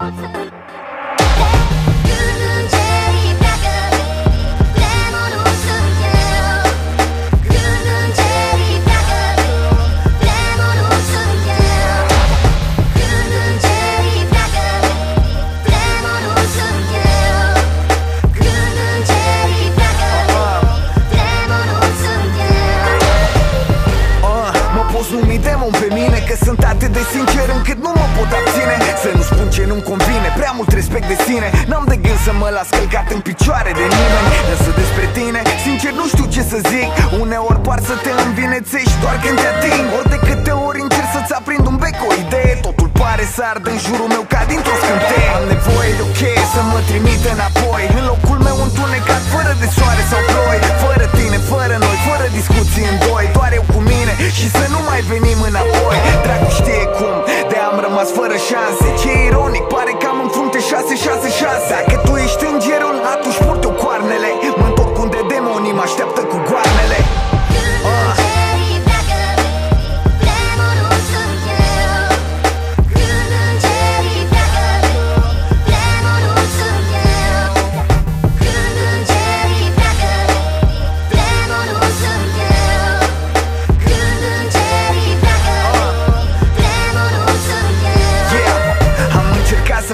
Awesome. auzi nu-mi demon pe mine Că sunt atât de sincer încât nu mă pot abține. Să nu spun ce nu-mi convine, prea mult respect de sine. N-am de gând să mă las călcat în picioare de nimeni. Însă despre tine, sincer nu știu ce să zic. Uneori par să te învinețești doar când te ating. Ori de câte ori încerc să-ți aprind un bec o idee Totul pare să ard în jurul meu ca dintr-o scânteie. Am nevoie de o okay, să mă trimite înapoi. În locul meu întunecat fără de soare sau ploi. Fără tine, fără noi, fără discuții în doi. joacă cu goarnele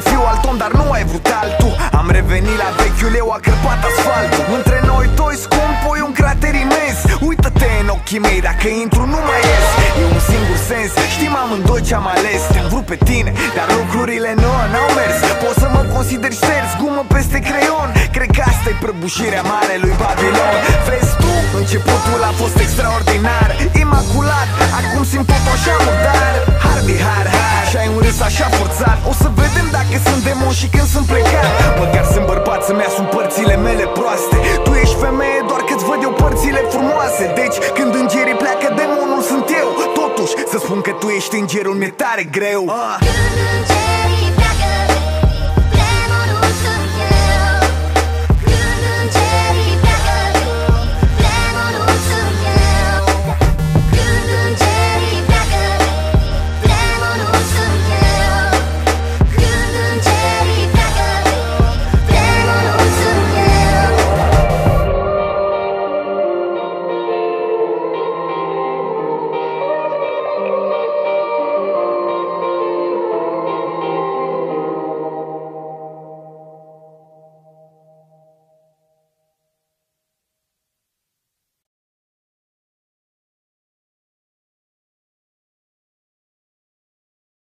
fiu alt om, dar nu ai vrut altul. Am revenit la vechiul eu, a crăpat asfaltul. Între ochii mei Dacă intru nu mai ies. E un singur sens, știm amândoi ce-am ales. Te-am vrut pe tine, dar lucrurile nu n-au mers. Poți să mă consider șters, gumă peste creion. Cred că asta e prăbușirea mare lui Babilon. Vezi tu, începutul a fost extraordinar Imaculat, acum simt tot așa murdar Harbi, har, har, și ai un râs așa forțat O să vedem dacă sunt demon și când sunt plecat. Măcar sunt bărbat să-mi asum părțile mele proaste. Tu ești femeie doar cât văd eu părțile frumoase. Deci Spun că tu ești îngerul, mi-e tare greu uh.